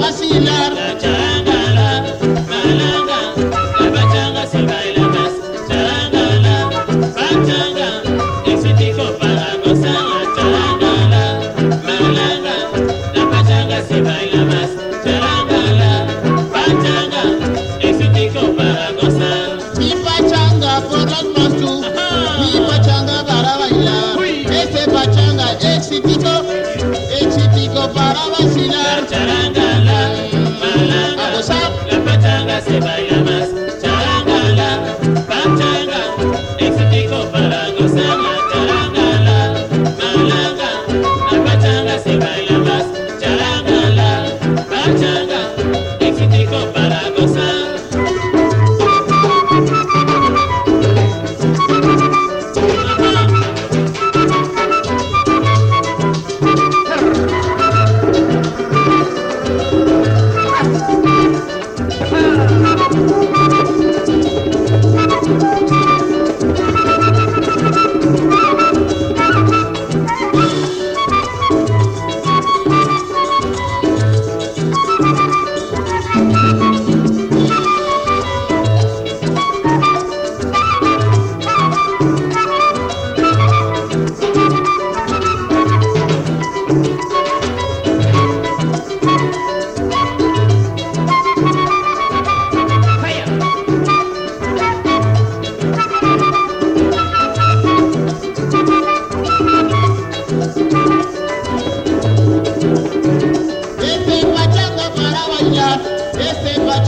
wasilar